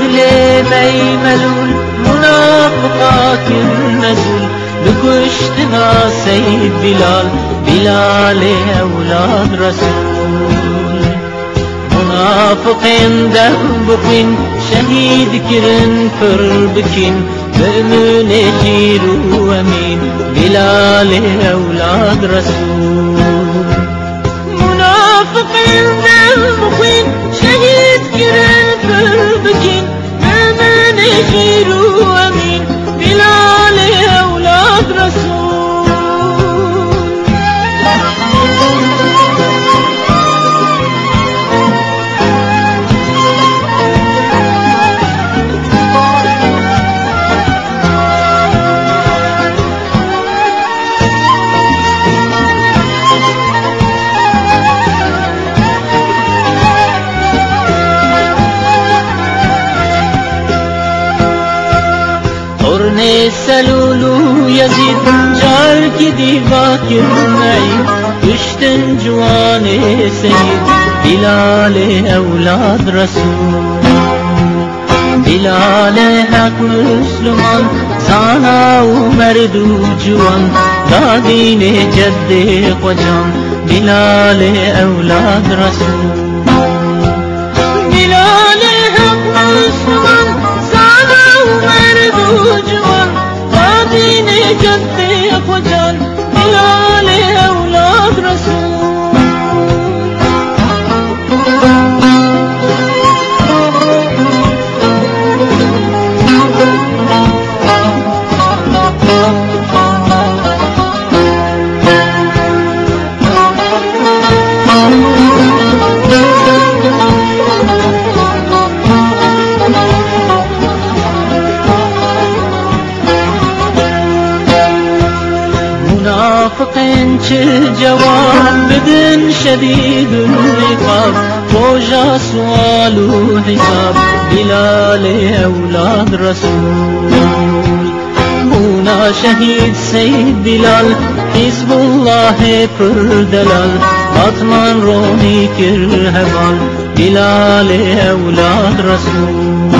dilemey melul Münafıkatin mesul Büküştüna Seyyid Bilal Bilal-i evlad Resul Münafıkın devbukin Şehid kirin fırbikin Mümin ciru emin Bilal-i evlad Resul Münafıkın devbukin Şehid kirin fırbikin 是。قرن سلول يزيد جار کی دیوا کرنائی کشتن جوان سید بلال أولاد رسول. بلال حق مسلمان زانا و مرد و جوان دادین جد قجان بلال أولاد رسول. بلال حق مسلمان منافقين جواب بدن شديد العقاب روجا سؤال وحساب بلال أولاد رسول. هنا شهيد سيد بلال حزب الله پر دلال بطمان رومي كرهبان بلال أولاد رسول.